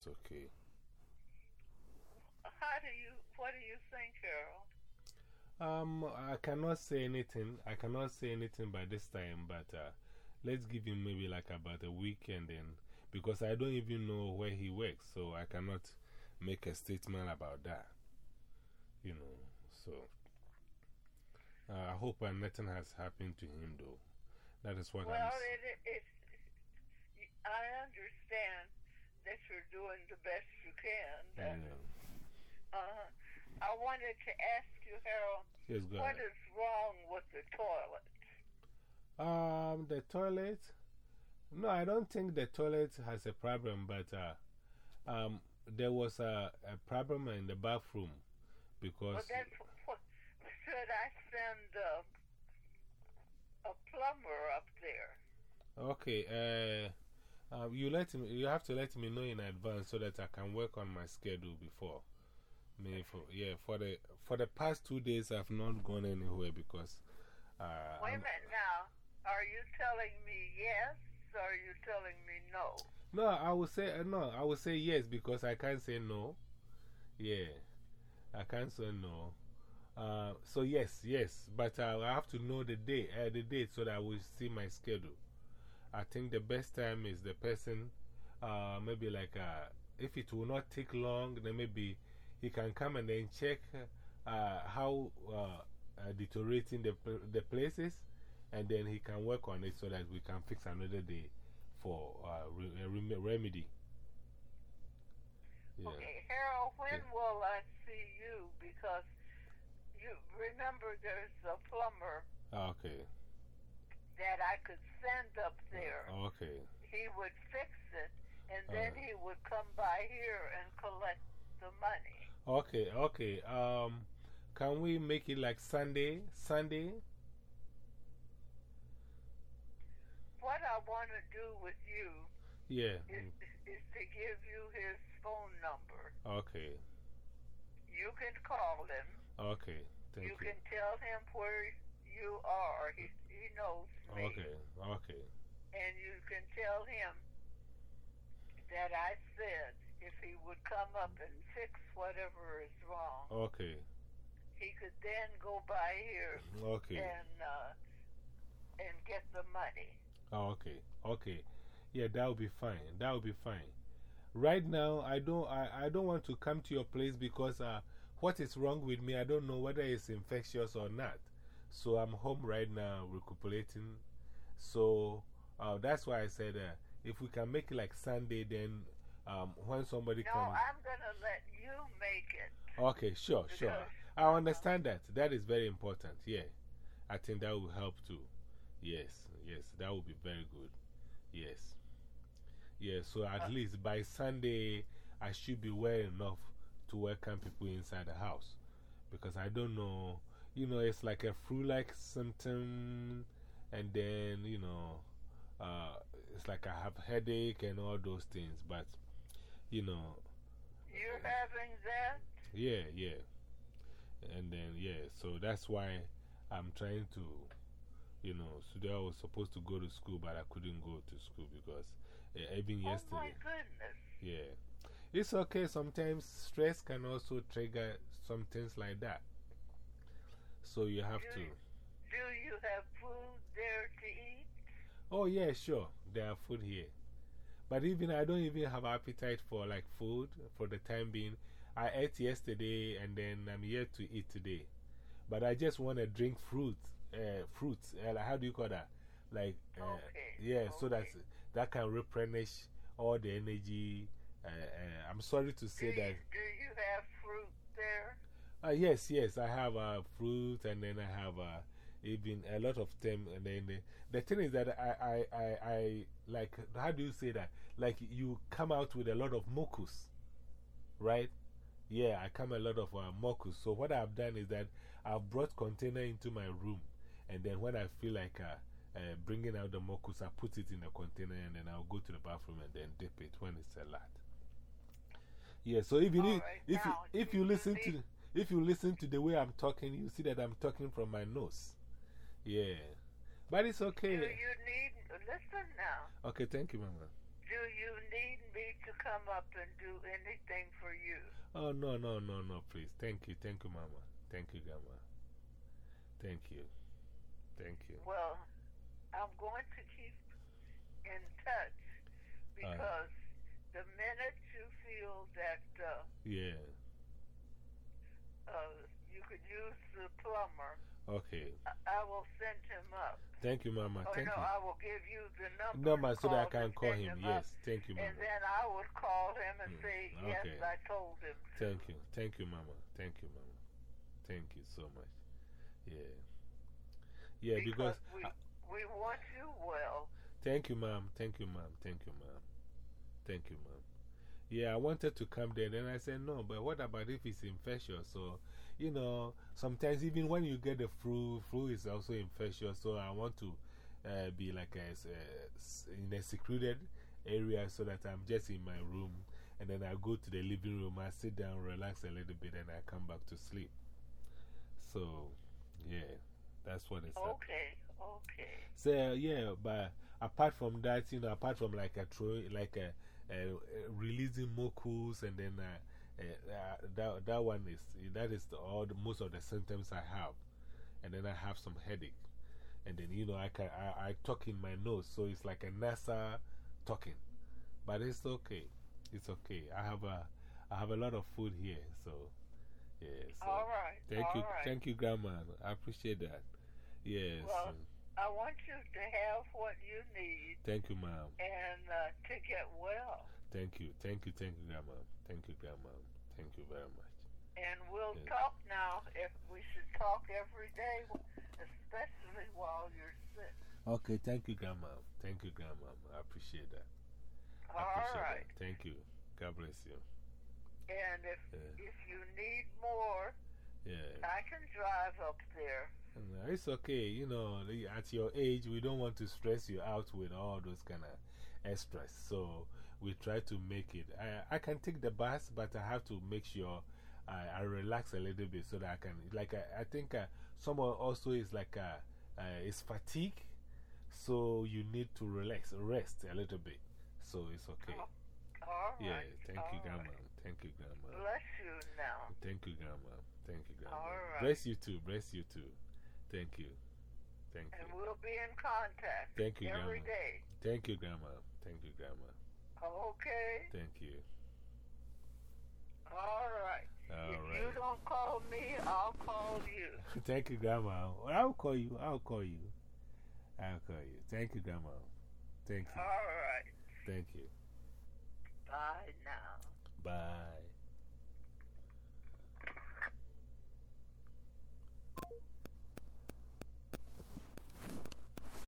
It's okay. How do you, what do you think, Harold? Um, I cannot say anything. I cannot say anything by this time, but uh, let's give him maybe like about a week and then, because I don't even know where he works, so I cannot make a statement about that. You know, so uh, I hope uh, nothing has happened to him, though. That is what well, I'm it, I understand that you're doing the best you can. That, Yeah. uh, I wanted to ask you, Harold, Yes, ahead. is wrong with the toilet? Um, the toilet? No, I don't think the toilet has a problem, but uh, um, there was a, a problem in the bathroom because. Well, what, should I send uh, a plumber up there? Okay, uh, uh, you, let me, you have to let me know in advance so that I can work on my schedule before. Me for, yeah, for the, for the past two days, I've not gone anywhere because. Uh, Wait a minute now. Are you telling me yes or are you telling me no? No, I will say, uh, no, I would say yes because I can't say no. Yeah, I can't say no. Uh, so, yes, yes, but uh, I have to know the day, uh, the date so that I will see my schedule. I think the best time is the person, uh, maybe like uh, if it will not take long, then maybe he can come and then check uh, how uh, uh, deteriorating the, the places, and then he can work on it so that we can fix another day for uh, re remedy. Yeah. Okay, Harold, when Yeah. will I see you? Because you remember there's a plumber Okay. That I could send up there. Okay. He would fix it, and then he would come by here and collect the money. Okay. Okay. Um, can we make it like Sunday? Sunday? What I want to do with you Yeah. is, is to give you his phone number. Okay. You can call him. Okay. Thank you you. can tell him where you are. He, he knows me. Okay. Okay. And you can tell him that I said if he would come up and fix whatever is wrong, Okay. he could then go by here Okay. and uh, and get the money. Oh, okay. Okay. Yeah, that would be fine. That would be fine. Right now, I don't, I, I don't want to come to your place because uh, what is wrong with me, I don't know whether it's infectious or not. So I'm home right now recuperating. So uh, that's why I said uh, if we can make it like Sunday, then um, when somebody No, comes. I'm going to let you make it. Okay, sure, sure. I understand that. That is very important. Yeah. I think that will help too. Yes, yes, that would be very good. Yes. Yeah, so at Uh, least by Sunday, I should be well enough to welcome people inside the house. Because I don't know, you know, it's like a flu like symptom, and then, you know, uh, it's like I have headache and all those things. But, you know, You're having that? yeah, yeah. And then, yeah, so that's why I'm trying to, you know, today I was supposed to go to school, but I couldn't go to school because uh, even Oh, my yesterday. goodness. Yeah. It's okay. Sometimes stress can also trigger some things like that. So you have Do to. Do you have food there to eat? Oh, yeah, sure. There are food here. But even I don't even have appetite for like food for the time being. I ate yesterday and then I'm here to eat today. But I just want to drink fruit, uh, fruits. Uh, how do you call that? Like, uh, Okay, yeah, so that, that can replenish all the energy. Uh, uh, I'm sorry to Do say you, that. do you have fruit there? Uh, yes, yes, I have uh, fruit and then I have uh, even a lot of them. And then the, the thing is that I, I, I, I, like, how do you say that? Like, you come out with a lot of mucus, right? Yeah, I come a lot of uh, mucus. So, what I've done is that I've brought container into my room. And then when I feel like uh, uh, bringing out the mucus, I put it in a container and then I'll go to the bathroom and then dip it when it's a lot. Yeah, so even if, right, if, you, now, if you you listen to, if you listen to the way I'm talking, you see that I'm talking from my nose. Yeah. But it's okay. Do you need, listen now, Okay, thank you, Mama. do you need me to come up and do anything for you? Oh, no, no, no, no, please. Thank you. Thank you, Mama. Thank you, Grandma. Thank you. Thank you. Well, I'm going to keep in touch because the minute you feel that uh, Yeah. Uh, you could use the plumber, Okay. I, I will send him up. Thank you, Mama. Oh, Thank no, you. I will give you the number. Number so that I can call send him. Yes. Thank you, Mama. And then I would call him and Mm, say, yes, okay. I told him. to." Thank you. Thank you, Mama. Thank you, Mama. Thank you so much. Yeah. Yeah, because. we, I- we want you well. thank you, Mom. Thank you, Mom. Thank you, Mom. Thank you, Mom. Yeah, I wanted to come there. Then I said, no, but what about if it's infectious? So, you know, sometimes even when you get the flu, flu is also infectious. So I want to uh, be like a, s- in a secluded area so that I'm just in my room. And then I go to the living room, I sit down, relax a little bit, and I come back to sleep. So, yeah, that's what it's. Okay, okay. So, yeah, but apart from that, you know, apart from like a, like a, uh, releasing mucus and then uh, uh, that, that one is, that is the, all the, most of the symptoms I have. And then I have some headache. And then, you know, I, can, I, I talk in my nose, so it's like a NASA talking. But it's okay. It's okay. I have a, I have a lot of food here, so yeah. So all right. Thank all you, right. thank you, Grandma. I appreciate that. Yes. Well- uh, I want you to have what you need thank you, Mom. and uh, to get well. Thank you, thank you, thank you, Grandma. Thank you, Grandma. Thank you very much. And we'll Yes. talk now. If we should talk every day, especially while you're sick. Okay, thank you, Grandma. Thank you, Grandma. I appreciate that. I All appreciate right. that. Thank you. God bless you. And if,、yeah. If you need more, Yeah. I can drive up there. It's okay. You know, at your age, we don't want to stress you out with all those kind of extras. So we try to make it. I, I can take the bus, but I have to make sure I, I relax a little bit so that I can. Like, I, I think uh, someone also is like, uh, uh, is fatigue. So you need to relax, rest a little bit. So it's okay. Oh, All right. Yeah, thank you, Grandma. right. Thank you, Grandma. Bless you now. Thank you, Grandma. Thank you, Grandma. All right. Bless you too. Bless you too. Thank you. Thank And you. we'll be in contact Thank you, every Grandma. day. Thank you, Grandma. Thank you, Grandma. Okay? Thank you. All right. All if right. you don't call me, I'll call you. Thank you, Grandma. I'll call you. I'll call you. I'll call you. Thank you, Grandma. Thank you. All right. Thank you. Bye now.